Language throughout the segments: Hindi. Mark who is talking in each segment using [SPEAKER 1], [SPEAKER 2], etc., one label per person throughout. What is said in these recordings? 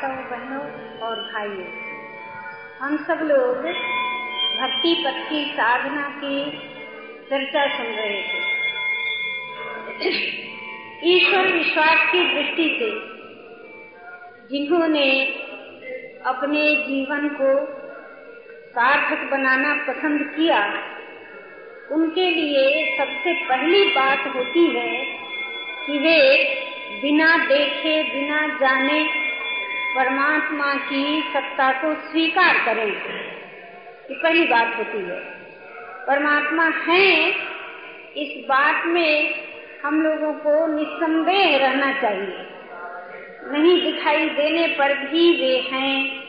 [SPEAKER 1] माताओं, बहनों और भाइयों, हम सब लोग भक्ति पथ की साधना की चर्चा सुन रहे थे। ईश्वर विश्वास की दृष्टि से जिन्होंने अपने जीवन को सार्थक बनाना पसंद किया, उनके लिए सबसे पहली बात होती है कि वे बिना देखे, बिना जाने परमात्मा की सत्ता को स्वीकार करें ये पहली बात होती है। परमात्मा है, इस बात में हम लोगों को निस्संदेह रहना चाहिए। नहीं दिखाई देने पर भी वे हैं।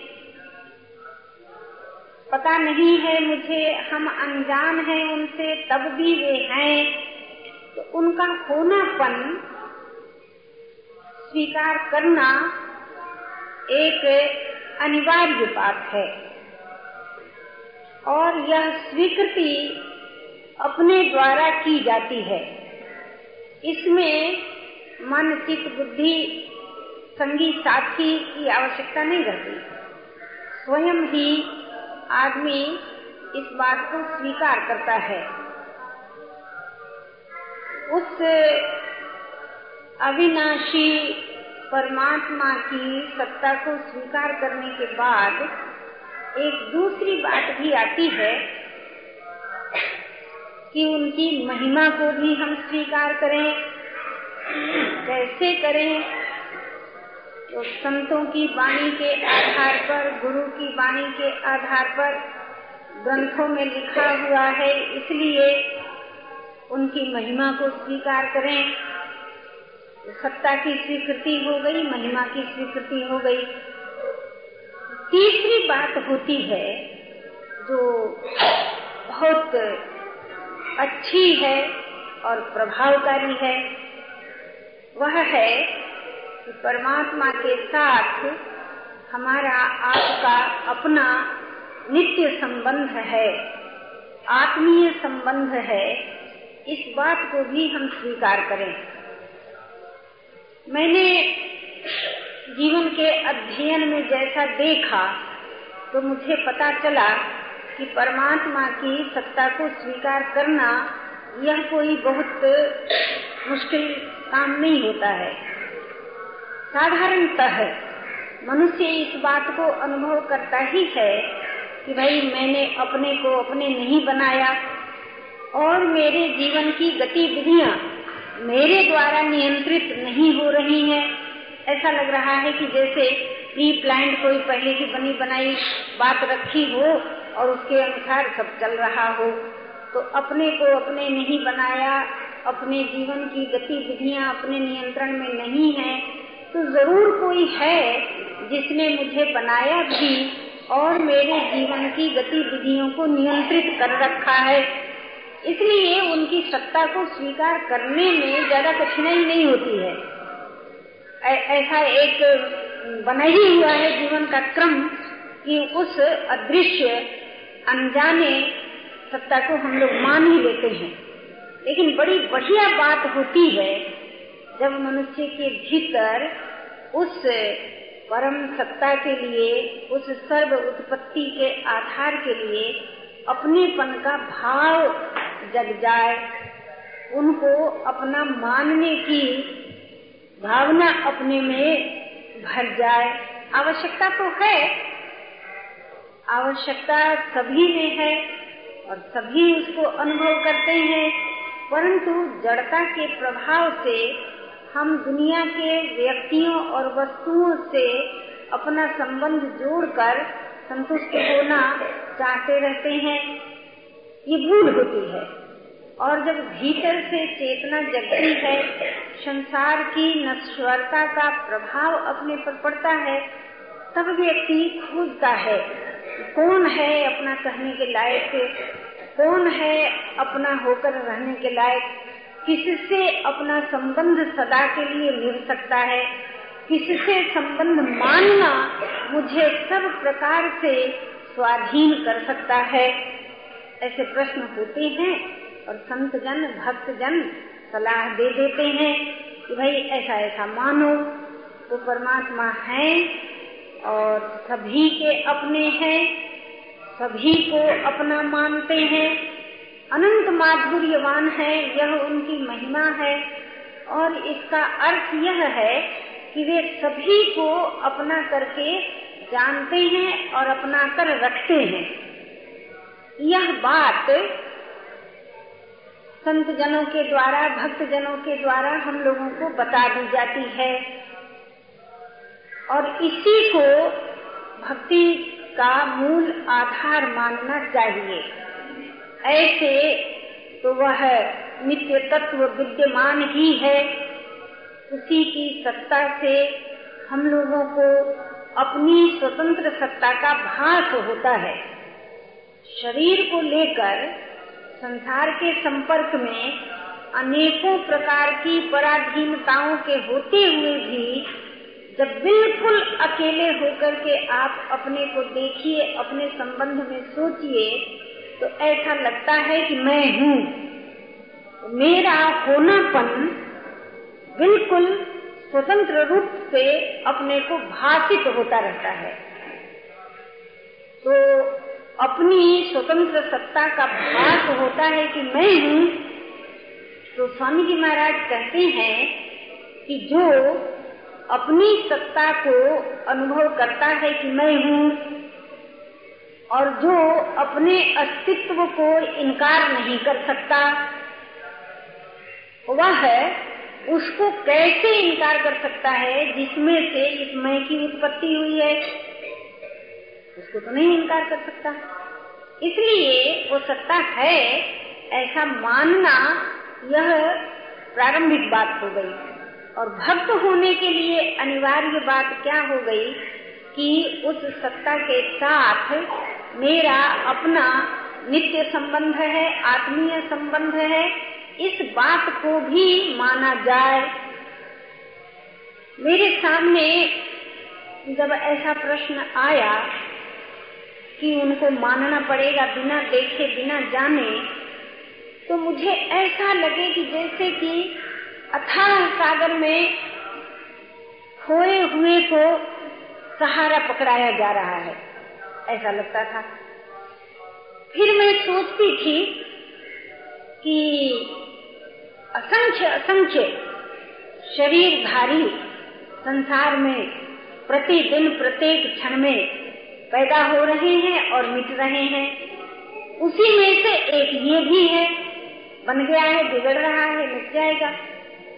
[SPEAKER 1] पता नहीं है मुझे, हम अनजान हैं उनसे, तब भी वे हैं। तो उनका होनापन स्वीकार करना एक अनिवार्य बात है। और यह स्वीकृति अपने द्वारा की जाती है। इसमें मन, चित्त, बुद्धि, संगी, साथी की आवश्यकता नहीं रहती। स्वयं ही आदमी इस बात को स्वीकार करता है। उस अविनाशी परमात्मा की सत्ता को स्वीकार करने के बाद एक दूसरी बात भी आती है कि उनकी महिमा को भी हम स्वीकार करें। कैसे करें? तो संतों की वाणी के आधार पर, गुरु की वाणी के आधार पर ग्रंथों में लिखा हुआ है, इसलिए उनकी महिमा को स्वीकार करें। सत्ता की स्वीकृति हो गई, महिमा की स्वीकृति हो गई। तीसरी बात होती है जो बहुत अच्छी है और प्रभावकारी है, वह है कि परमात्मा के साथ हमारा आपका अपना नित्य संबंध है, आत्मीय संबंध है। इस बात को भी हम स्वीकार करें। मैंने जीवन के अध्ययन में जैसा देखा तो मुझे पता चला कि परमात्मा की सत्ता को स्वीकार करना यह कोई बहुत मुश्किल काम नहीं होता है। साधारणतः मनुष्य इस बात को अनुभव करता ही है कि भाई मैंने अपने को अपने नहीं बनाया और मेरे जीवन की गतिविधियाँ मेरे द्वारा नियंत्रित नहीं हो रही है। ऐसा लग रहा है कि जैसे प्री प्लान कोई पहले की बनी बनाई बात रखी हो और उसके अनुसार सब चल रहा हो। तो अपने को अपने नहीं बनाया, अपने जीवन की गतिविधियाँ अपने नियंत्रण में नहीं है तो ज़रूर कोई है जिसने मुझे बनाया भी और मेरे जीवन की गतिविधियों को नियंत्रित कर रखा है। इसलिए उनकी सत्ता को स्वीकार करने में ज़्यादा कठिनाई नहीं होती है। ऐसा एक बना ही हुआ है जीवन का क्रम कि उस अदृश्य, अनजाने सत्ता को हम लोग मान ही लेते हैं। लेकिन बड़ी बढ़िया बात होती है, जब मनुष्य के भीतर उस परम सत्ता के लिए, उस सर्व उत्पत्ति के आधार के लिए अपनेपन का भाव जग जाए। उनको अपना मानने की भावना अपने में भर जाए। आवश्यकता तो है। आवश्यकता सभी में है और सभी उसको अनुभव करते हैं। परंतु जड़ता के प्रभाव से हम दुनिया के व्यक्तियों और वस्तुओं से अपना संबंध जोड़कर संतुष्ट होना चाहते रहते हैं। ये भूल होती है। और जब भीतर से चेतना जगती है, संसार की नश्वरता का प्रभाव अपने पर पड़ता है, तब व्यक्ति खोजता है। कौन है अपना कहने के लायक? कौन है अपना होकर रहने के लायक? किससे अपना संबंध सदा के लिए मिल सकता है? किससे संबंध मानना मुझे सब प्रकार से स्वाधीन कर सकता है? ऐसे प्रश्न होते हैं और संत जन, भक्त जन सलाह दे देते हैं कि भाई ऐसा ऐसा मानो तो परमात्मा है और सभी के अपने हैं, सभी को अपना मानते हैं। अनंत माधुर्यवान है, यह उनकी महिमा है और इसका अर्थ यह है कि वे सभी को अपना करके जानते हैं और अपना कर रखते हैं। यह बात संत जनों के द्वारा भक्त जनों के द्वारा हम लोगों को बता दी जाती है। और इसी को भक्ति का मूल आधार मानना चाहिए। ऐसे तो वह नित्य तत्व विद्यमान ही है। उसी की सत्ता से हम लोगों को अपनी स्वतंत्र सत्ता का भास होता है। शरीर को लेकर संसार के संपर्क में अनेकों प्रकार की पराधीनताओं के होते हुए भी जब बिल्कुल अकेले होकर के आप अपने को देखिए, अपने संबंध में सोचिए तो ऐसा लगता है कि मैं हूँ। मेरा होनापन बिल्कुल स्वतंत्र रूप से अपने को भाषित होता रहता है। तो अपनी स्वतंत्र सत्ता का भाग होता है कि मैं हूँ तो स्वामी जी महाराज कहते हैं कि जो अपनी सत्ता को अनुभव करता है कि मैं हूँ, और जो अपने अस्तित्व को इनकार नहीं कर सकता, वह है उसको कैसे इनकार कर सकता है जिसमें से इस मैं की उत्पत्ति हुई है? उसको तो नहीं इनकार कर सकता। इसलिए वो सत्ता है, ऐसा मानना यह प्रारंभिक बात हो गई। और भक्त होने के लिए अनिवार्य बात क्या हो गई कि उस सत्ता के साथ मेरा अपना नित्य संबंध है, आत्मीय संबंध है, इस बात को भी माना जाए। मेरे सामने जब ऐसा प्रश्न आया कि उनको मानना पड़ेगा बिना देखे, बिना जाने। तो मुझे ऐसा लगे कि जैसे कि अथाह सागर में खोए हुए को सहारा पकड़ाया जा रहा है। ऐसा लगता था। फिर मैं सोचती थी कि असंख्य असंख्य शरीरधारी संसार में प्रतिदिन, प्रत्येक क्षण में पैदा हो रहे हैं और मिट रहे हैं। उसी में से एक ये भी है, बन गया है, बिगड़ रहा है, मिट जाएगा।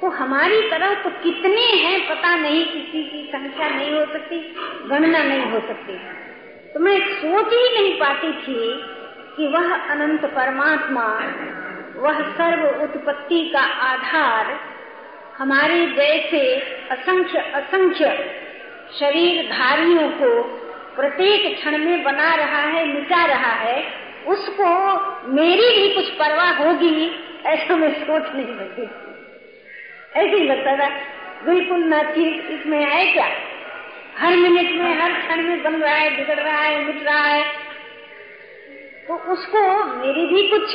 [SPEAKER 1] तो हमारी तरह तो कितने हैं, पता नहीं, किसी की संख्या नहीं हो सकती, गणना नहीं हो सकती। तो मैं सोच ही नहीं पाती थी कि वह अनंत परमात्मा, वह सर्व उत्पत्ति का आधार, हमारे जैसे असंख्य असंख्य शरीर शरीरधारियों को प्रत्येक क्षण में बना रहा है, मिटा रहा है, उसको मेरी भी कुछ परवाह होगी, ऐसा मैं सोच नहीं सकती। ऐसे ही लगता था, बिल्कुल ना ठीक, इसमें है क्या? हर मिनट में, हर क्षण में बन रहा है, बिगड़ रहा है, मिट रहा है। तो उसको मेरी भी कुछ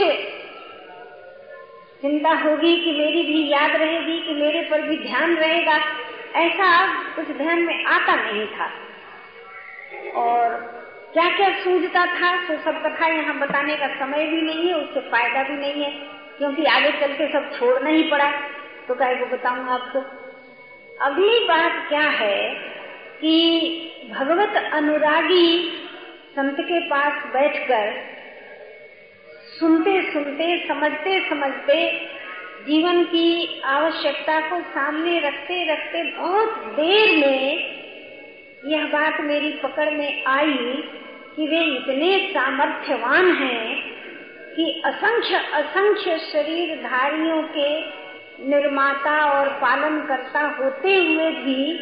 [SPEAKER 1] चिंता होगी कि मेरी भी याद रहेगी, कि मेरे पर भी ध्यान रहेगा। ऐसा कुछ ध्यान में आता नहीं था। और क्या क्या सूझता था तो सब कथा यहाँ बताने का समय भी नहीं है, उससे फ़ायदा भी नहीं है, क्योंकि आगे चलते सब छोड़ना ही पड़ा। तो क्या को बताऊँ आपको अगली बात क्या है कि भगवत अनुरागी संत के पास बैठकर सुनते सुनते समझते समझते जीवन की आवश्यकता को सामने रखते रखते बहुत देर में यह बात मेरी पकड़ में आई कि वे इतने सामर्थ्यवान हैं कि असंख्य असंख्य शरीरधारियों के निर्माता और पालन करता होते हुए भी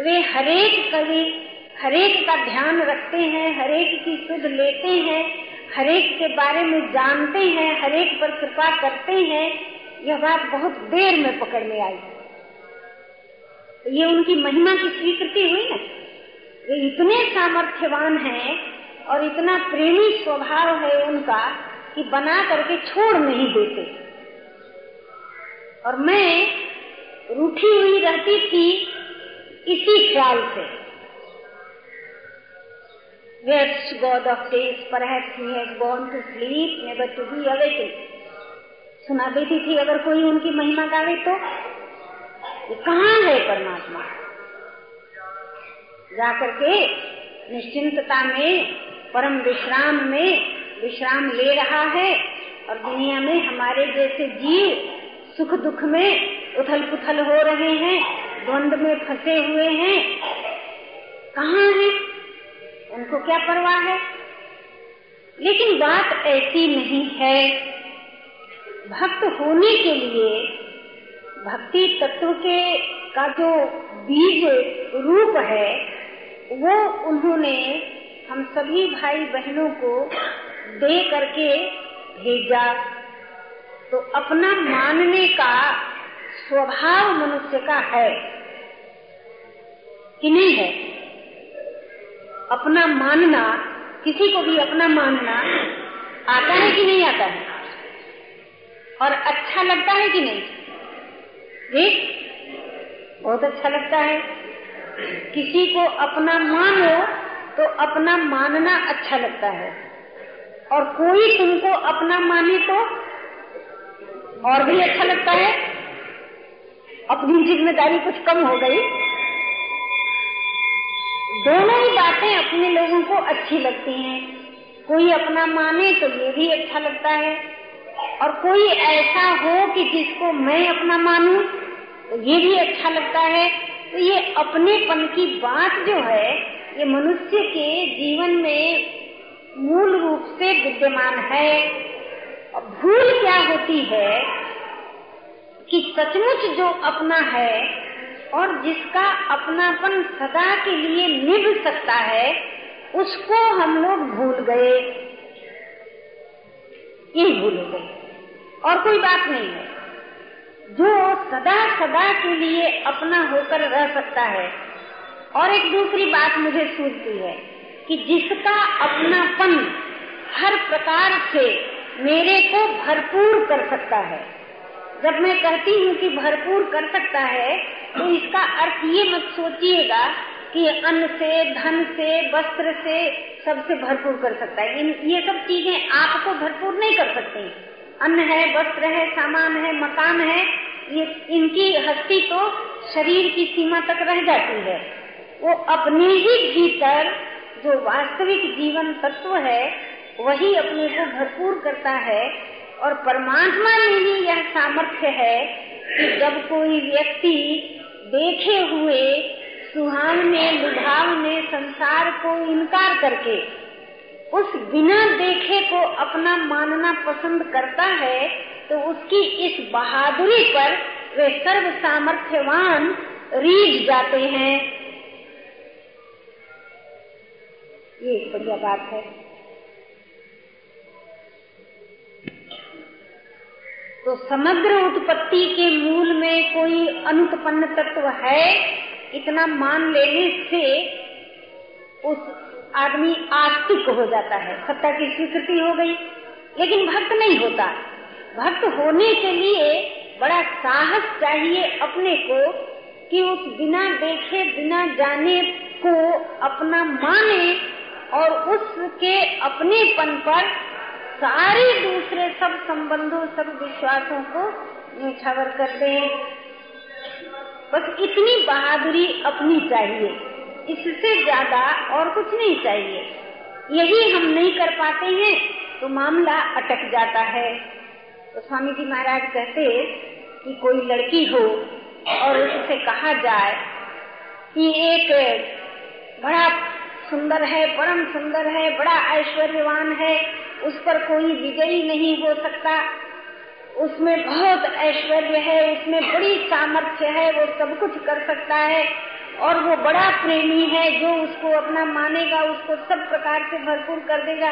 [SPEAKER 1] वे हरेक कवि, हरेक का ध्यान रखते हैं, हरेक की सुध लेते हैं, हरेक के बारे में जानते हैं, हरेक पर कृपा करते हैं, यह बात बहुत देर में पकड़ में आई। ये उनकी महिमा की स्वीकृति हुई ना? वे इतने सामर्थ्यवान हैं और इतना प्रेमी स्वभाव है उनका कि बना करके छोड़ नहीं देते। और मैं रूठी हुई रहती थी इसी ख्याल से. सुना देती थी अगर कोई उनकी महिमा गावे तो? कहाँ है परमात्मा? जाकर के निश्चिंतता में, परम विश्राम में, विश्राम ले रहा है और दुनिया में हमारे जैसे जीव सुख दुख में उथल पुथल हो रहे हैं, द्वंद में फंसे हुए हैं। कहाँ है? उनको क्या परवाह है? लेकिन बात ऐसी नहीं है। भक्त होने के लिए, भक्ति तत्व के, का जो बीज रूप है वो उन्होंने हम सभी भाई बहनों को दे करके भेजा। तो अपना मानने का स्वभाव मनुष्य का है। कि नहीं है? अपना मानना, किसी को भी अपना मानना आता है कि नहीं आता है? और अच्छा लगता है कि नहीं? ठीक बहुत अच्छा लगता है। किसी को अपना मानो तो अपना मानना अच्छा लगता है। और कोई तुमको अपना माने तो और भी अच्छा लगता है। अपनी ज़िम्मेदारी कुछ कम हो गई। दोनों ही बातें अपने लोगों को अच्छी लगती हैं। कोई अपना माने तो ये भी अच्छा लगता है। और कोई ऐसा हो कि जिसको मैं अपना मानूं तो ये भी अच्छा लगता है। तो ये अपनेपन की बात जो है, ये मनुष्य के जीवन में मूल रूप से विद्यमान है। और भूल क्या होती है कि सचमुच जो अपना है और जिसका अपनापन सदा के लिए निभ सकता है, उसको हम लोग भूल गए। यही भूल गए। और कोई बात नहीं है। जो सदा सदा के लिए अपना होकर रह सकता है। और एक दूसरी बात मुझे सूझती है कि जिसका अपनापन हर प्रकार से मेरे को भरपूर कर सकता है। जब मैं कहती हूँ कि भरपूर कर सकता है तो इसका अर्थ ये मत सोचिएगा कि अन्न से, धन से, वस्त्र से सबसे भरपूर कर सकता है। ये सब चीज़ें आपको भरपूर नहीं कर सकती। अन्न है, वस्त्र है, सामान है, मकान है, ये इनकी हस्ती तो शरीर की सीमा तक रह जाती है। वो अपने ही भीतर जो वास्तविक जीवन तत्व है, वही अपने को भरपूर करता है और परमात्मा में ही यह सामर्थ्य है कि जब कोई व्यक्ति देखे हुए सुहावने में संसार को इनकार करके उस बिना देखे को अपना मानना पसंद करता है तो उसकी इस बहादुरी पर वे सर्व सामर्थ्यवान रीझ जाते हैं। ये बढ़िया बात है। तो समग्र उत्पत्ति के मूल में कोई अनुत्पन्न तत्व है? इतना मान लेने से उस आदमी आस्तिक हो जाता है। सत्ता की स्वीकृति हो गई। लेकिन भक्त नहीं होता। भक्त होने के लिए बड़ा साहस चाहिए अपने को कि उस बिना देखे, बिना जाने को अपना माने और उसके अपनेपन पर सारे दूसरे सब संबंधों, सब विश्वासों को निछावर कर दे। बस इतनी बहादुरी अपनी चाहिए। इससे ज़्यादा और कुछ नहीं चाहिए। यही हम नहीं कर पाते हैं तो मामला अटक जाता है। तो स्वामी जी महाराज कहते कि कोई लड़की हो और उससे कहा जाए कि एक बड़ा सुंदर है, परम सुंदर है, बड़ा ऐश्वर्यवान है, उस पर कोई विजयी नहीं हो सकता। उसमें बहुत ऐश्वर्य है, उसमें बड़ी सामर्थ्य है, वो सब कुछ कर सकता है। और वो बड़ा प्रेमी है, जो उसको अपना मानेगा, उसको सब प्रकार से भरपूर कर देगा।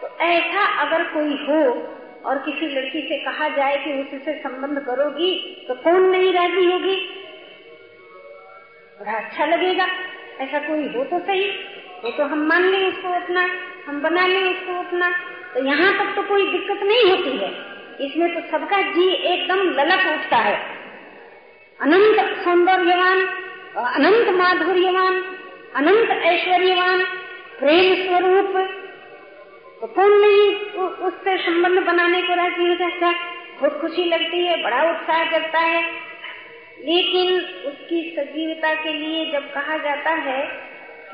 [SPEAKER 1] तो ऐसा अगर कोई हो और किसी लड़की से कहा जाए कि उससे संबंध करोगी तो कौन नहीं राज़ी होगी? बड़ा अच्छा लगेगा। ऐसा कोई हो तो सही। वो तो हम मान लें उसको अपना, हम बना लें उसको अपना। तो यहाँ तक तो कोई दिक्कत नहीं होती है। इसमें तो सबका जी एकदम ललक उठता है। अनंत सौंदर्यवान अनंत माधुर्यवान, अनंत ऐश्वर्यवान, प्रेम स्वरूप। तो कौन नहीं उससे संबंध बनाने को राज़ी हो जाता बहुत खुशी लगती है, बड़ा उत्साह करता है। लेकिन उसकी सजीवता के लिए जब कहा जाता है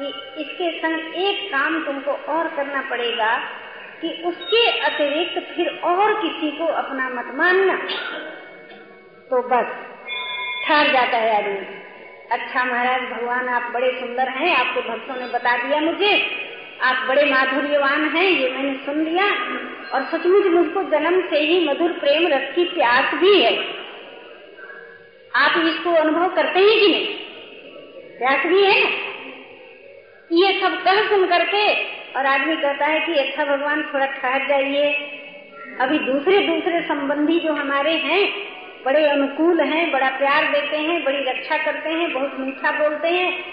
[SPEAKER 1] कि इसके संग एक काम तुमको और करना पड़ेगा, कि उसके अतिरिक्त फिर और किसी को अपना मत मानना। तो बस ठहर जाता है आदमी। अच्छा महाराज, भगवान आप बड़े सुंदर हैं, आपके भक्तों ने बता दिया मुझे। आप बड़े माधुर्यवान हैं, ये मैंने सुन लिया। और सचमुच मुझको जन्म से ही मधुर प्रेम रस की प्यास भी है। आप इसको अनुभव करते हैं कि नहीं? प्यास भी है ये सब कल सुन करके, और आदमी कहता है कि अच्छा भगवान, थोड़ा ठहर जाइए। अभी दूसरे दूसरे संबंधी जो हमारे हैं बड़े अनुकूल हैं, बड़ा प्यार देते हैं, बड़ी रक्षा करते हैं, बहुत मीठा बोलते हैं,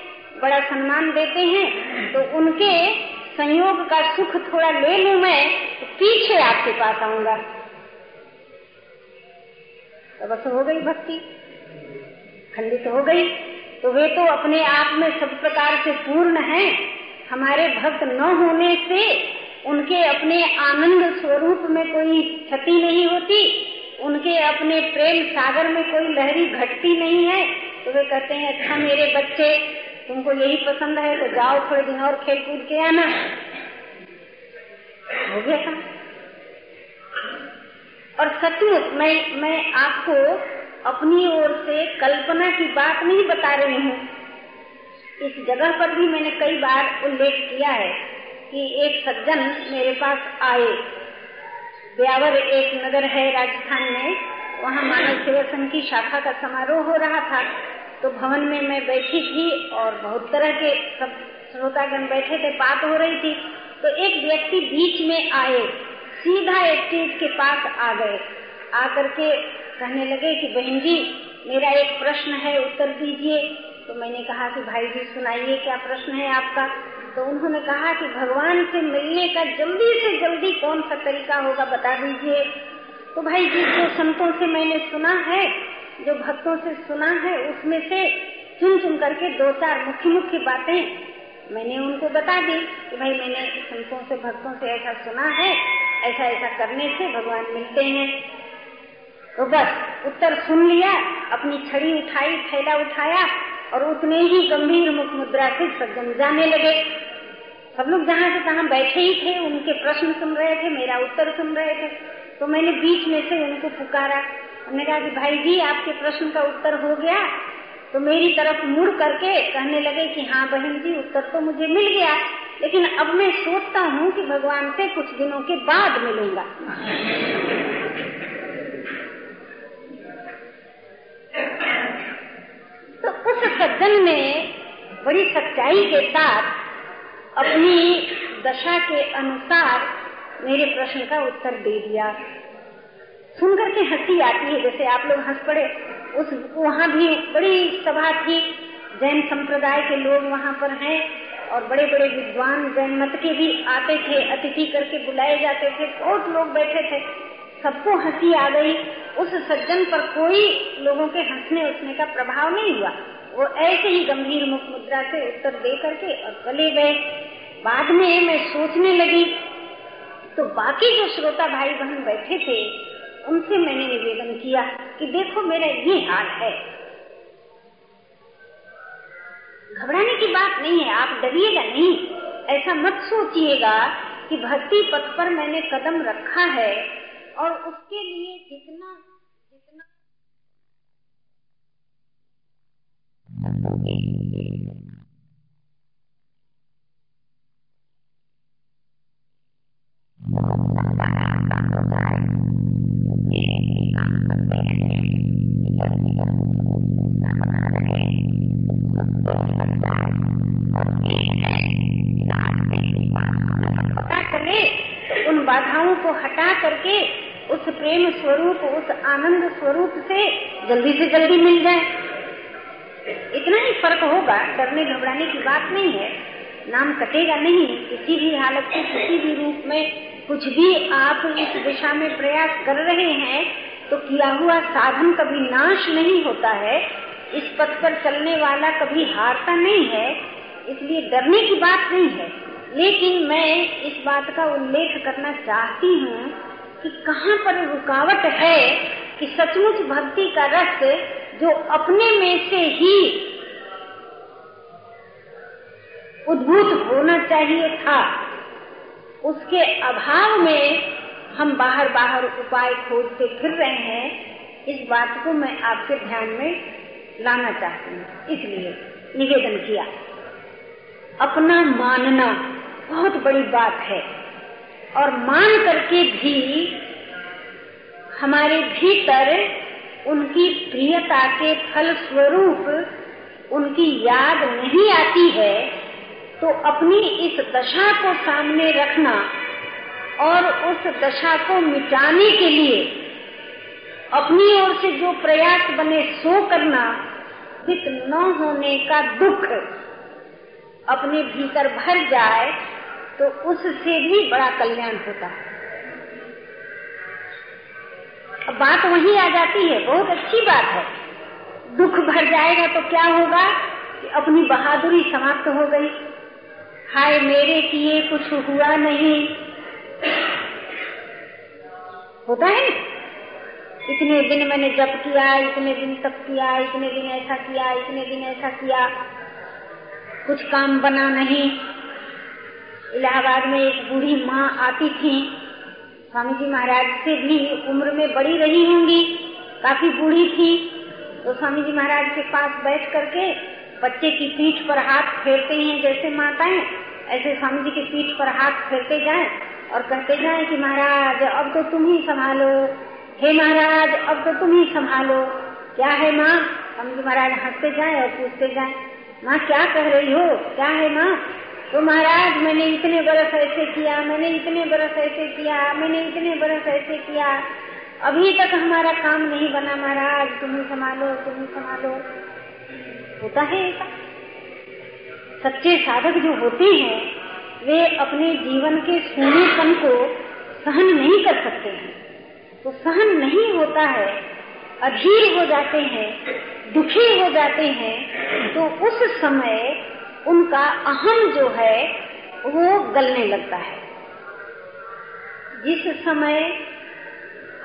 [SPEAKER 1] बड़ा सम्मान देते हैं। तो उनके संयोग का सुख थोड़ा ले लू मैं तो पीछे आपके पास आऊँगा। तो बस हो गई भक्ति। खंडित हो गई। तो वे तो अपने आप में सब प्रकार से पूर्ण हैं। हमारे भक्त न होने से उनके अपने आनंद स्वरूप में कोई क्षति नहीं होती। उनके अपने प्रेम सागर में कोई लहरी घटती नहीं है तो वे कहते हैं अच्छा मेरे बच्चे, तुमको यही पसंद है तो जाओ थोड़े दिन और खेल कूद के आना। हो गया था। और सचमुच, मैं मैं आपको अपनी ओर से कल्पना की बात नहीं बता रही हूँ। इस जगह पर भी मैंने कई बार उल्लेख किया है कि एक सज्जन मेरे पास आए। ब्यावर एक नगर है राजस्थान में। वहाँ मानव सेवा संघ की शाखा का समारोह हो रहा था। तो भवन में मैं बैठी थी और बहुत तरह के सब श्रोतागण बैठे थे, बात हो रही थी। तो एक व्यक्ति बीच में आए, सीधा चीज़ के पास आ गए। आकर के कहने लगे कि, बहन जी, मेरा एक प्रश्न है, उत्तर दीजिए। तो मैंने कहा कि, भाई जी, सुनाइए, क्या प्रश्न है आपका? तो उन्होंने कहा कि भगवान से मिलने का जल्दी से जल्दी कौन सा तरीका होगा बता दीजिए। तो भाई जी, जो संतों से मैंने सुना है, जो भक्तों से सुना है, उसमें से चुन चुन करके दो चार मुख्य मुख्य बातें मैंने उनको बता दी कि भाई मैंने संतों से, भक्तों से ऐसा सुना है, ऐसा ऐसा करने से भगवान मिलते हैं। तो बस, उत्तर सुन लिया, अपनी छड़ी उठाई, थैला उठाया और उतने ही गंभीर मुख मुद्रा से सज्जन जाने लगे। सब लोग जहाँ से तहाँ बैठे ही थे, उनके प्रश्न सुन रहे थे, मेरा उत्तर सुन रहे थे। तो मैंने बीच में से उनको पुकारा उन्होंने कहा कि भाई जी, आपके प्रश्न का उत्तर हो गया। तो मेरी तरफ़ मुड़ करके कहने लगे कि हाँ बहन जी, उत्तर तो मुझे मिल गया। लेकिन अब मैं सोचता हूँ कि भगवान से कुछ दिनों के बाद मिलूँगा। तो उस सज्जन ने बड़ी सच्चाई के साथ अपनी दशा के अनुसार मेरे प्रश्न का उत्तर दे दिया। सुनकर के हँसी आती है, जैसे आप लोग हंस पड़े। उस वहाँ भी बड़ी सभा थी। जैन संप्रदाय के लोग वहाँ पर हैं और बड़े बड़े विद्वान जैन मत के भी आते थे, अतिथि करके बुलाए जाते थे। बहुत लोग बैठे थे। सबको हँसी आ गई। उस सज्जन पर कोई लोगों के हंसने उठने का प्रभाव नहीं हुआ। वो ऐसे ही गंभीर मुख मुद्रा से उत्तर दे करके और चले गए। बाद में मैं सोचने लगी तो बाकी जो श्रोता भाई बहन बैठे थे, उनसे मैंने निवेदन किया कि देखो मेरा ये हाल है। घबराने की बात नहीं है, आप डरिएगा नहीं। ऐसा मत सोचिएगा कि भक्ति पथ पर मैंने कदम रखा है। और उसके लिए जितना जितना उन बाधाओं को हटा करके उस प्रेम स्वरूप, उस आनंद स्वरूप से जल्दी से जल्दी मिल जाए। इतना ही फ़र्क होगा, डरने घबराने की बात नहीं है। नाम कटेगा नहीं, किसी भी हालत में, किसी भी रूप में, कुछ भी आप इस दिशा में प्रयास कर रहे हैं तो किया हुआ साधन कभी नाश नहीं होता है। इस पथ पर चलने वाला कभी हारता नहीं है, इसलिए डरने की बात नहीं है। लेकिन मैं इस बात का उल्लेख करना चाहती हूँ कि कहाँ पर रुकावट है कि सचमुच भक्ति का रस जो अपने में से ही उद्भूत होना चाहिए था, उसके अभाव में हम बाहर बाहर उपाय खोजते फिर रहे हैं। इस बात को मैं आपके ध्यान में लाना चाहती हूँ, इसलिए निवेदन किया। अपना मानना बहुत बड़ी बात है। और मान करके भी हमारे भीतर उनकी प्रियता के फल स्वरूप उनकी याद नहीं आती है तो अपनी इस दशा को सामने रखना और उस दशा को मिटाने के लिए अपनी ओर से जो प्रयास बने सो करना न होने का दुख अपने भीतर भर जाए तो उससे भी बड़ा कल्याण होता है। अब बात वही आ जाती है। बहुत अच्छी बात है। दुख भर जाएगा तो क्या होगा कि अपनी बहादुरी समाप्त हो गई। हाय, मेरे किए कुछ हुआ नहीं। होता है इतने दिन मैंने जप किया, इतने दिन तप किया, इतने दिन ऐसा किया, इतने दिन ऐसा किया। कुछ काम बना नहीं। इलाहाबाद में एक बूढ़ी माँ आती थी। स्वामी जी महाराज से भी उम्र में बड़ी रही होंगी, काफ़ी बूढ़ी थी तो स्वामी जी महाराज के पास बैठ करके बच्चे की पीठ पर हाथ फेरते हैं जैसे माताएँ, ऐसे स्वामी जी की पीठ पर हाथ फेरते जाएँ और कहते जाएँ कि महाराज, अब तो तुम ही संभालो। हे महाराज, अब तो तुम ही संभालो। क्या है माँ? स्वामी जी महाराज हँसते जाएँ और पूछते जाएँ, माँ, क्या कह रही हो? क्या है माँ? तो महाराज, मैंने इतने बरस ऐसे किया, मैंने इतने बरस ऐसे किया, मैंने इतने बरस ऐसे किया। अभी तक हमारा काम नहीं बना महाराज, तुम ही संभालो, तुम ही संभालो। होता है ऐसा। सच्चे साधक जो होते हैं, वे अपने जीवन के सोनेपन को सहन नहीं कर सकते हैं। तो सहन नहीं होता है, अधीर हो जाते हैं, दुखी हो जाते हैं तो उस समय उनका अहम जो है, वो गलने लगता है। जिस समय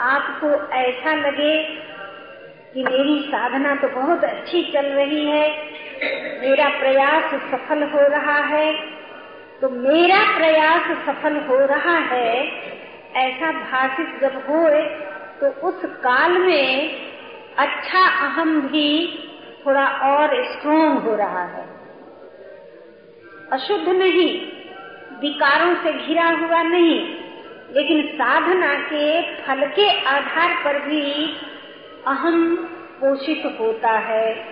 [SPEAKER 1] आपको ऐसा लगे कि मेरी साधना तो बहुत अच्छी चल रही है, मेरा प्रयास सफल हो रहा है तो मेरा प्रयास सफल हो रहा है, ऐसा भाषित जब हो तो उस काल में अच्छा अहम भी थोड़ा और स्ट्रोंग हो रहा है। अशुद्ध नहीं, विकारों से घिरा हुआ नहीं, लेकिन साधना के फल के आधार पर भी अहम पोषित होता है।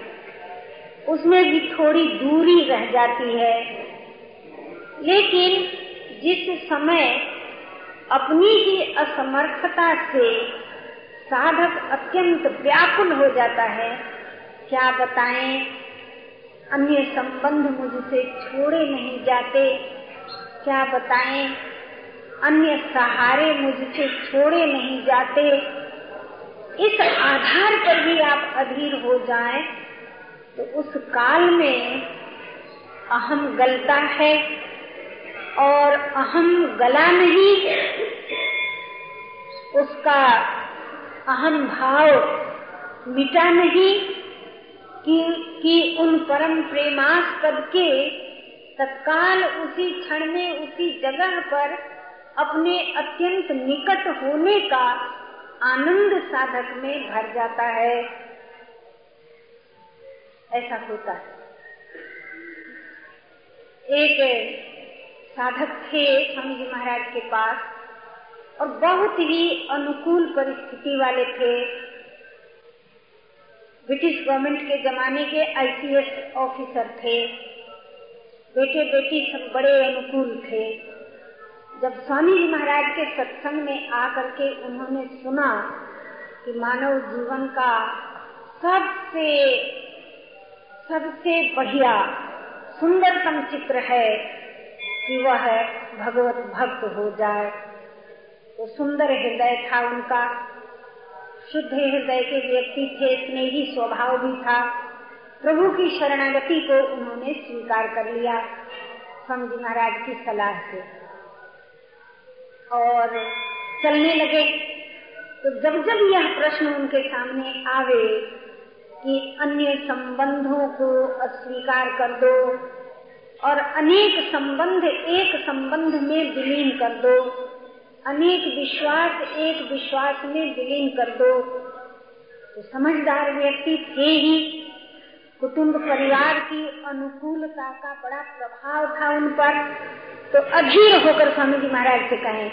[SPEAKER 1] उसमें भी थोड़ी दूरी रह जाती है। लेकिन जिस समय अपनी ही असमर्थता से साधक अत्यंत व्याकुल हो जाता है, क्या बताएँ? अन्य संबंध मुझसे छोड़े नहीं जाते। क्या बताएँ? अन्य सहारे मुझसे छोड़े नहीं जाते। इस आधार पर भी आप अधीर हो जाएँ तो उस काल में अहम गलता है और अहम गला नहीं उसका अहम भाव मिटा नहीं। कि, कि उन परम प्रेमास्पद के तत्काल उसी क्षण में उसी जगह पर अपने अत्यंत निकट होने का आनंद साधक में भर जाता है। ऐसा होता है। एक साधक थे स्वामी जी महाराज के पास और बहुत ही अनुकूल परिस्थिति वाले थे। ब्रिटिश गवर्नमेंट के जमाने के आईसीएस ऑफिसर थे। बेटे बेटी सब बड़े अनुकूल थे। जब स्वामी जी महाराज के सत्संग में आकर के उन्होंने सुना कि मानव जीवन का सबसे सबसे बढ़िया, सुंदरतम चित्र है कि वह है भगवत भक्त हो जाए तो सुंदर हृदय था उनका। शुद्ध हृदय के व्यक्ति थे स्नेही स्वभाव भी था। प्रभु की शरणागति को उन्होंने स्वीकार कर लिया। स्वामी महाराज की सलाह से। और चलने लगे। तो जब जब यह प्रश्न उनके सामने आवे कि अन्य संबंधों को अस्वीकार कर दो और अनेक संबंध एक संबंध में विलीन कर दो अनेक विश्वास, एक विश्वास में विलीन कर दो। तो समझदार व्यक्ति थे ही। कुटुंब परिवार की अनुकूलता का बड़ा प्रभाव था उन पर। तो अधीर होकर स्वामी जी महाराज से कहें,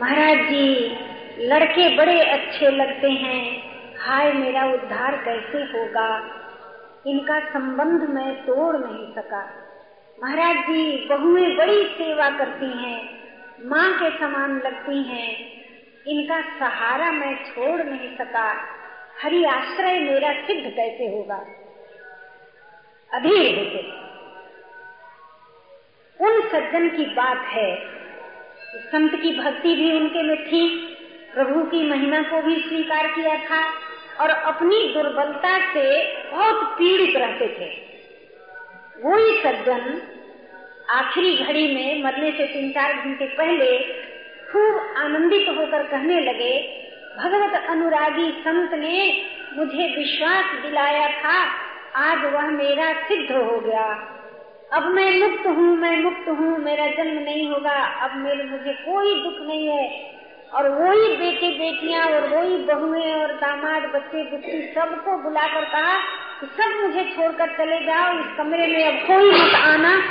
[SPEAKER 1] महाराज जी, लड़के बड़े अच्छे लगते हैं। हाय, मेरा उद्धार कैसे होगा? इनका संबंध मैं तोड़ नहीं सका। महाराज जी, बहुएँ बड़ी सेवा करती हैं। माँ के समान लगती हैं। इनका सहारा मैं छोड़ नहीं सका। हरि आश्रय मेरा सिद्ध कैसे होगा? अधीर होते उन सज्जन की बात है। संत की भक्ति भी उनके में थी। प्रभु की महिमा को भी स्वीकार किया था और अपनी दुर्बलता से बहुत पीड़ित रहते थे। वही सज्जन आखिरी घड़ी में मरने से तीन चार घंटे पहले खूब आनंदित होकर कहने लगे, भगवत अनुरागी संत ने मुझे विश्वास दिलाया था, आज वह मेरा सिद्ध हो गया। अब मैं मुक्त हूँ, मैं मुक्त हूँ, मेरा जन्म नहीं होगा, अब मेरे, मुझे कोई दुख नहीं है। और वही बेटे बेटियाँ और वही बहुएँ और दामाद, बच्चे, बुच्ची सबको बुलाकर कहा कि सब मुझे छोड़कर चले जाओ, इस कमरे में अब कोई मत आना।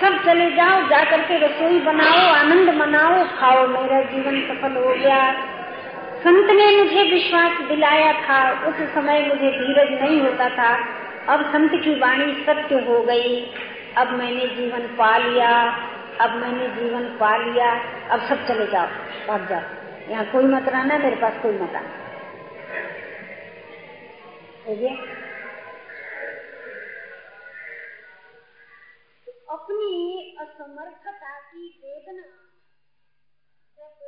[SPEAKER 1] सब चले जाओ, जाकर के रसोई बनाओ, आनंद मनाओ, खाओ, मेरा जीवन सफल हो गया। संत ने मुझे विश्वास दिलाया था। उस समय मुझे धीरज नहीं होता था। अब संत की वाणी सत्य हो गई। अब मैंने जीवन पा लिया। अब मैंने जीवन पा लिया। अब सब चले जाओ, भाग जाओ। यहाँ कोई मत रहना, मेरे पास कोई मत आना। अपनी असमर्थता की वेदना जब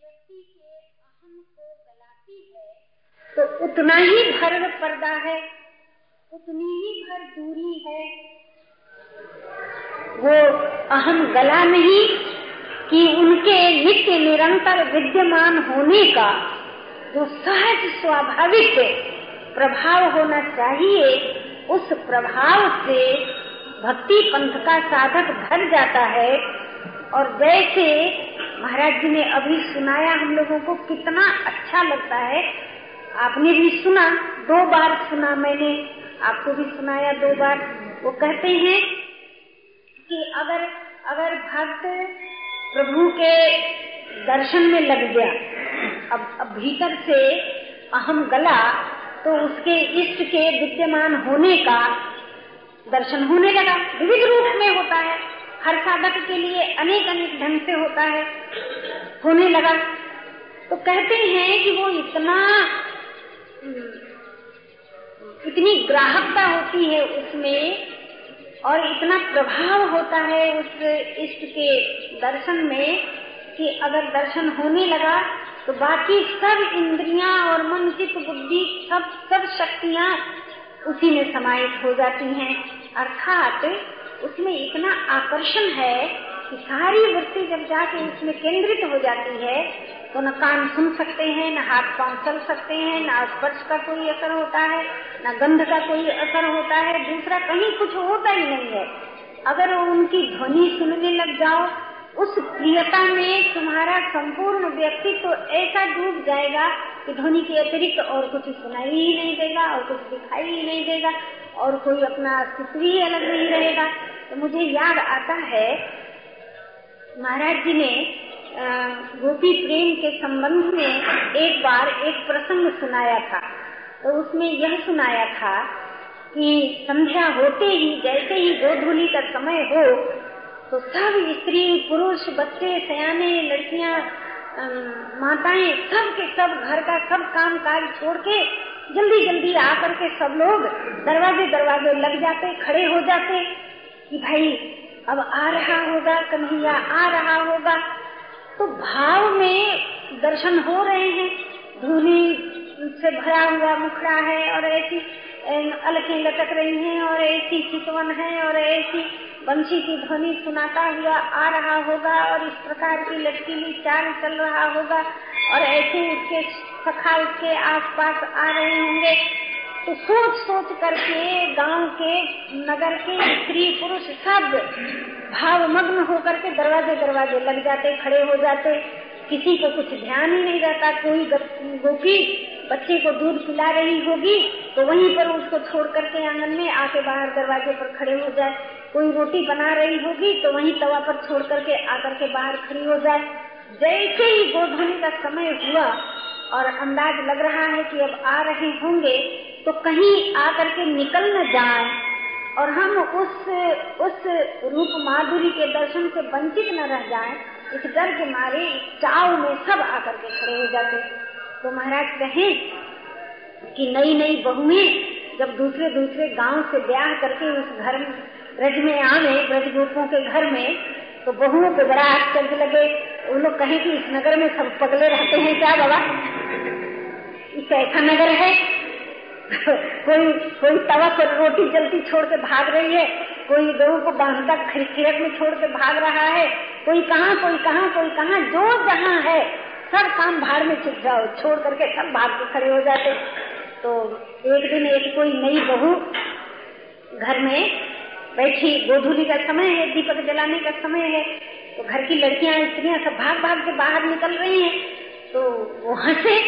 [SPEAKER 1] व्यक्ति के अहम को गलाती है तो उतना ही भर पर्दा है, उतनी ही भर दूरी है। वो अहम गला नहीं कि उनके नित्य निरंतर विद्यमान होने का जो सहज स्वाभाविक प्रभाव होना चाहिए, उस प्रभाव से भक्ति पंथ का साधक भर जाता है। और जैसे महाराज जी ने अभी सुनाया हम लोगों को कितना अच्छा लगता है। आपने भी सुना, दो बार सुना मैंने। आपको भी सुनाया दो बार। वो कहते हैं कि अगर अगर भक्त प्रभु के दर्शन में लग गया, अब अब भीतर से अहम गला तो उसके इष्ट के विद्यमान होने का दर्शन होने लगा। विविध रूप में होता है। हर साधक के लिए अनेक अनेक ढंग से होता है। होने लगा। तो कहते हैं कि वो इतना इतनी ग्राहकता होती है उसमें और इतना प्रभाव होता है उस इष्ट के दर्शन में कि अगर दर्शन होने लगा तो बाकी सब इंद्रियाँ और मन, चित्त, बुद्धि, सब सब शक्तियाँ उसी में समाहित हो जाती हैं। अर्थात उसमें इतना आकर्षण है कि सारी वृत्ति जब जाके उसमें केंद्रित हो जाती है तो न कान सुन सकते हैं, न हाथ पाँव चल सकते हैं, न स्पर्श का कोई असर होता है, न गंध का कोई असर होता है, दूसरा कहीं कुछ होता ही नहीं है। अगर उनकी ध्वनि सुनने लग जाओ उस प्रियता में तुम्हारा संपूर्ण व्यक्तित्व तो ऐसा डूब जाएगा कि ध्वनि के अतिरिक्त और कुछ सुनाई ही नहीं देगा, और कुछ दिखाई ही नहीं देगा, और कोई अपना अस्तित्व ही अलग नहीं रहेगा। तो मुझे याद आता है, महाराज जी ने गोपी प्रेम के संबंध में एक बार एक प्रसंग सुनाया था। तो उसमें यह सुनाया था कि संध्या होते ही, जैसे ही गोधूली का समय हो तो सब स्त्री, पुरुष, बच्चे, सयाने, लड़कियाँ माताएँ सब के सब घर का सब काम काज छोड़ के जल्दी जल्दी आकर के सब लोग दरवाजे दरवाजे लग जाते, खड़े हो जाते कि भाई अब आ रहा होगा, कन्हैया आ रहा होगा। तो भाव में दर्शन हो रहे हैं। धूली से भरा हुआ मुखड़ा है और ऐसी अलखें लटक रही हैं और ऐसी चितवन है और ऐसी बंशी की ध्वनि सुनाता हुआ आ रहा होगा और इस प्रकार की लटकीली चाल चल रहा होगा और ऐसे उसके सखा उसके आसपास आ रहे होंगे। तो सोच सोच करके गाँव के, नगर के स्त्री पुरुष सब भावमग्न होकर के दरवाजे दरवाजे लग जाते, खड़े हो जाते। किसी को कुछ ध्यान ही नहीं रहता। कोई गोपी बच्चे को दूध पिला रही होगी तो वहीं पर उसको छोड़ करके आँगन में आके बाहर दरवाजे पर खड़े हो जाए। कोई रोटी बना रही होगी तो वहीं तवा पर छोड़ करके आकर के बाहर खड़ी हो जाए। जैसे ही गोधन का समय हुआ और अंदाज लग रहा है कि अब आ रहे होंगे तो कहीं आकर के निकल न जाए और हम उस उस रूप माधुरी के दर्शन से वंचित न रह जाए। इस डर के मारे, चाव में सब आकर के खड़े हो जाते। तो महाराज कहे कि नई नई बहुएँ जब दूसरे दूसरे गाँव से ब्याह करके उस घर में ब्रज में आवे ब्रज गोपों के घर में तो बहुओं को बड़ा आश्चर्य लगे। वो लोग कहे कि इस नगर में सब पगले रहते हैं क्या बाबा? इस ऐसा नगर है। कोई कोई तवा पर रोटी जलती छोड़ के भाग रही है, कोई गऊ को बांधता खिड़क में छोड़ के भाग रहा है, कोई कहाँ कोई कहाँ कोई कहाँ, जो जहाँ है, सब काम भाड़ में चुप जाओ, छोड़ करके सब भाग के खड़े हो जाते। तो एक दिन एक कोई नई बहू घर में बैठी गोधूली का समय है, दीपक जलाने का समय है। तो घर की लड़कियाँ स्त्रियाँ सब भाग भाग के बाहर निकल रही हैं। तो वो हंसे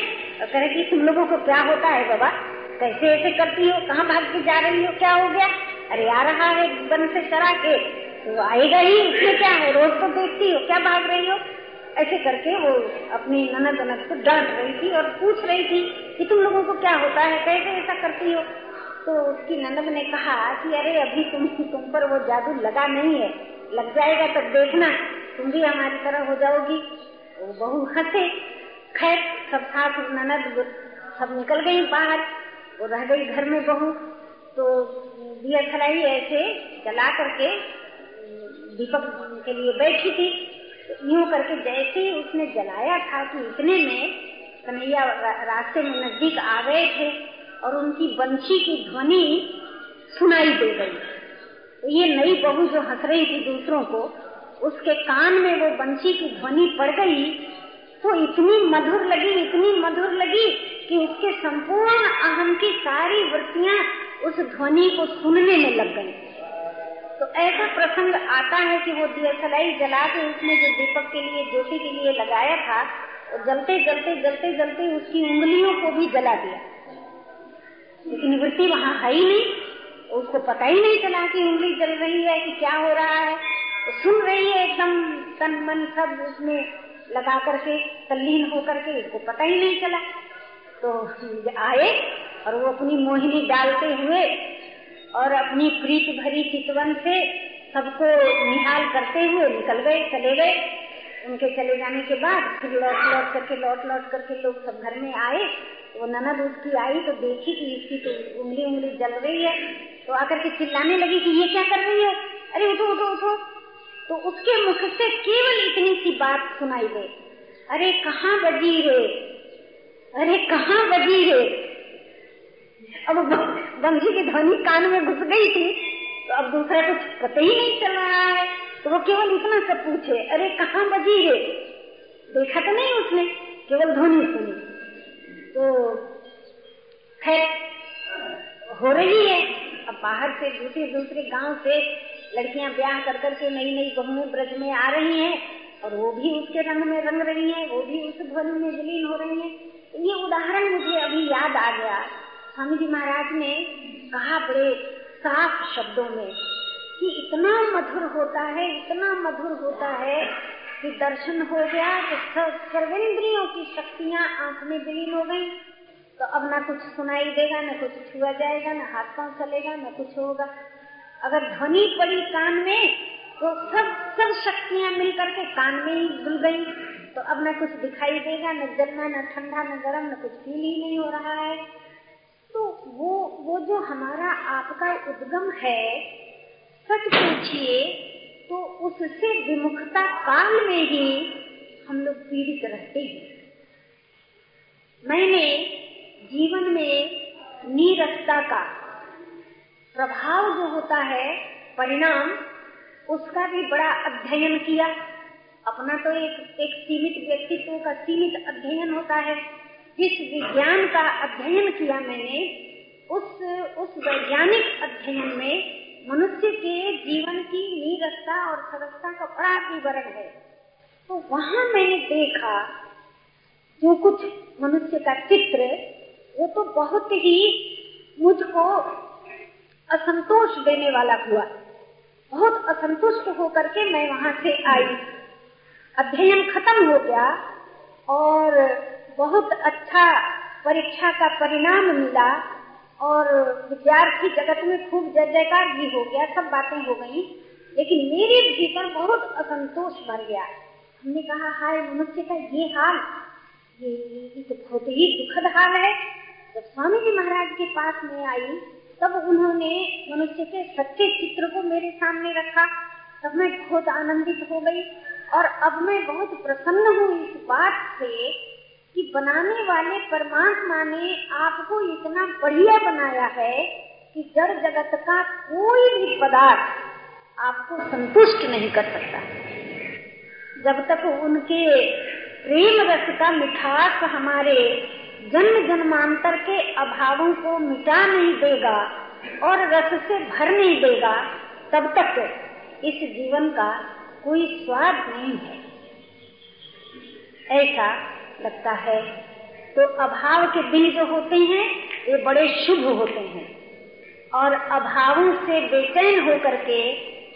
[SPEAKER 1] और कहे कि तुम लोगों को क्या होता है बाबा? कैसे ऐसे करती हो? कहाँ भाग के जा रही हो? क्या हो गया? अरे आ रहा है बन से चरा के। तो आएगा ही इसमें क्या है? रोज तो देखती हो, क्या भाग रही हो? ऐसे करके वो अपनी ननद ननद को डांट रही थी और पूछ रही थी कि तुम लोगों को क्या होता है? कैसे ऐसा करती हो? तो उसकी ननद ने कहा कि अरे, अभी तुम तुम पर वो जादू लगा नहीं है। लग जाएगा तब देखना, तुम भी हमारी तरह हो जाओगी। वो बहु हंसे। खैर, सब साथ ननद सब निकल गई बाहर। वो रह गई घर में बहू। तो दिया खराई ऐसे जला करके दीपक के लिए बैठी थी। तो यूँ करके जैसे ही उसने जलाया था कि इतने में कन्हैया रास्ते में नज़दीक आ गए थे। और उनकी बंशी की ध्वनि सुनाई दे गई। तो ये नई बहू जो हंस रही थी दूसरों को, उसके कान में वो बंशी की ध्वनि पड़ गई तो इतनी मधुर लगी, इतनी मधुर लगी कि उसके संपूर्ण अहम की सारी वृत्तियाँ उस ध्वनि को सुनने में लग गई। तो ऐसा प्रसंग आता है कि वो दियासलाई जला के उसने जो दीपक के लिए, ज्योति के लिए लगाया था वो जलते जलते जलते जलते उसकी उंगलियों को भी जला दिया। लेकिन वृत्ति वहाँ है ही नहीं। उसको पता ही नहीं चला कि उंगली जल रही है कि क्या हो रहा है। तो सुन रही है एकदम तन मन सब उसमें लगा करके, तल्लीन होकर के, उसको पता ही नहीं चला। तो आए और वो अपनी मोहिनी डालते हुए और अपनी प्रीत भरी चितवन से सबको निहाल करते हुए निकल गए, चले गए। उनके चले जाने के बाद फिर लौट लौट करके लौट लौट करके लोग सब घर में आए। वो ननद उसकी आई तो देखी कि इसकी तो उंगली उंगली जल रही है। तो आकर के चिल्लाने लगी कि ये क्या कर रही है? अरे उठो उठो उठो। तो उसके मुख से केवल इतनी सी बात सुनाई दे अरे कहाँ बजी रे अरे कहाँ बजी है? अब बंजी की ध्वनि कान में घुस गई थी। तो अब दूसरा कुछ पता ही नहीं चल रहा है। तो वो केवल इतना सब पूछे, अरे कहाँ बजी है? देखा तो नहीं उसने, केवल ध्वनि सुनी। तो खैर हो रही है। अब बाहर से दूसरे दूसरे गाँव से लड़कियाँ ब्याह कर करके नई नई बहुएँ ब्रज में आ रही हैं और वो भी उसके रंग में रंग रही हैं, वो भी उस ध्वनि में विलीन हो रही हैं। ये उदाहरण मुझे अभी याद आ गया। स्वामी जी महाराज ने कहा बड़े साफ़ शब्दों में कि इतना मधुर होता है, इतना मधुर होता है कि दर्शन हो गया तो सर्वेंद्रियों की शक्तियाँ आँख में विलीन हो गई। तो अब ना कुछ सुनाई देगा, न कुछ छुआ जाएगा, न हाथ पाँव चलेगा, न कुछ होगा। अगर ध्वनि पड़ी कान में तो सब सब शक्तियाँ मिल करके कान में ही धुल गई। तो अब न कुछ दिखाई देगा, न जलना, न ठंडा, न गर्म, न कुछ फील ही नहीं हो रहा है। तो वो वो जो हमारा आपका उद्गम है, सच पूछिए तो उससे विमुखता काल में ही हम लोग पीड़ित रहते हैं। मैंने जीवन में नीरसता का प्रभाव जो होता है, परिणाम उसका भी बड़ा अध्ययन किया। अपना तो एक एक सीमित व्यक्तित्व का सीमित अध्ययन होता है। जिस विज्ञान का अध्ययन किया मैंने, उस उस वैज्ञानिक अध्ययन में मनुष्य के जीवन की नीरसता और सरसता का बड़ा विवरण है। तो वहाँ मैंने देखा, जो कुछ मनुष्य का चित्र, वो तो बहुत ही मुझको असंतोष देने वाला हुआ। बहुत असंतुष्ट होकर के मैं वहाँ से आई। अध्ययन खत्म हो गया और बहुत अच्छा परीक्षा का परिणाम मिला। और विद्यार्थी जगत में खूब जय जयकार भी हो गया सब बातें हो गई लेकिन मेरे भीतर बहुत असंतोष भर गया। हमने कहा हाय मनुष्य का ये हाल ये, तो बहुत ही दुखद हाल है। जब स्वामी जी महाराज के पास में आई तब उन्होंने मनुष्य के सच्चे चित्र को मेरे सामने रखा। तब मैं बहुत आनंदित हो गई और अब मैं बहुत प्रसन्न हूँ इस बात से कि बनाने वाले परमात्मा ने आपको इतना बढ़िया बनाया है कि जड़ जगत का कोई भी पदार्थ आपको संतुष्ट नहीं कर सकता। जब तक उनके प्रेम रस का मिठास हमारे जन्म जन्मांतर के अभावों को मिटा नहीं देगा और रस से भर नहीं देगा, तब तक इस जीवन का कोई स्वाद नहीं है। ऐसा लगता है। तो अभाव के दिन जो होते हैं ये बड़े शुभ होते हैं। और अभावों से बेचैन होकर के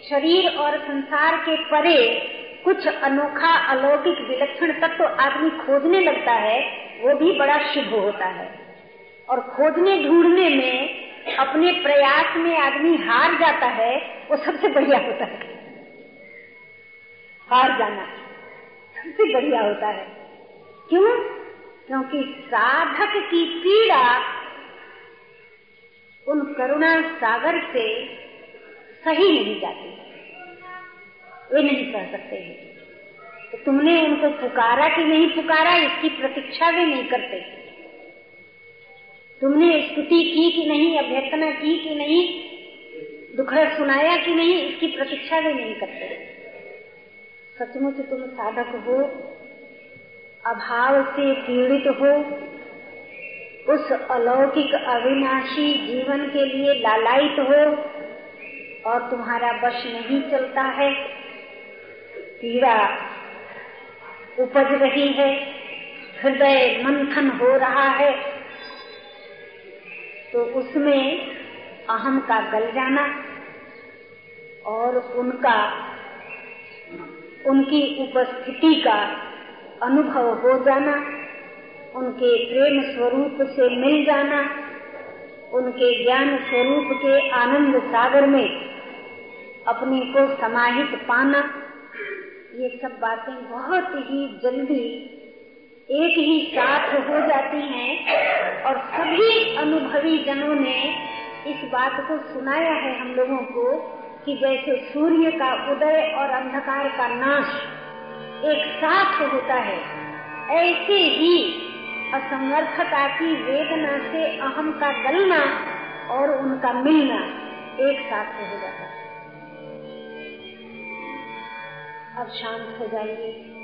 [SPEAKER 1] शरीर और संसार के परे कुछ अनोखा अलौकिक विलक्षण तत्व तो आदमी खोजने लगता है, वो भी बड़ा शुभ होता है। और खोजने ढूँढने में, अपने प्रयास में आदमी हार जाता है, वो सबसे बढ़िया होता है। हार जाना सबसे बढ़िया होता है। क्यों? क्योंकि साधक की पीड़ा उन करुणा सागर से सही नहीं जाती। वे नहीं कह सकते हैं। तो तुमने उनको पुकारा कि नहीं पुकारा, इसकी प्रतीक्षा वे नहीं करते। तुमने स्तुति की कि नहीं, अभ्यर्थना की कि नहीं, दुखड़ा सुनाया कि नहीं, इसकी प्रतीक्षा वे नहीं करते। सचमुच तुम साधक हो अभाव से पीड़ित हो, उस अलौकिक अविनाशी जीवन के लिए लालायित हो और तुम्हारा वश नहीं चलता है। पीड़ा उपज रही है, हृदय मंथन हो रहा है तो उसमें अहम का गल जाना और उनका, उनकी उपस्थिति का अनुभव हो जाना, उनके प्रेम स्वरूप से मिल जाना, उनके ज्ञान स्वरूप के आनंद सागर में अपने को समाहित पाना, ये सब बातें बहुत ही जल्दी एक ही साथ हो जाती हैं और सभी अनुभवी जनों ने इस बात को सुनाया है हम लोगों को कि जैसे सूर्य का उदय और अंधकार का नाश एक साथ होता है। ऐसे ही असमर्थता की वेदना से अहम का गलना और उनका मिलना एक साथ हो जाता है। अब शांत हो जाइए।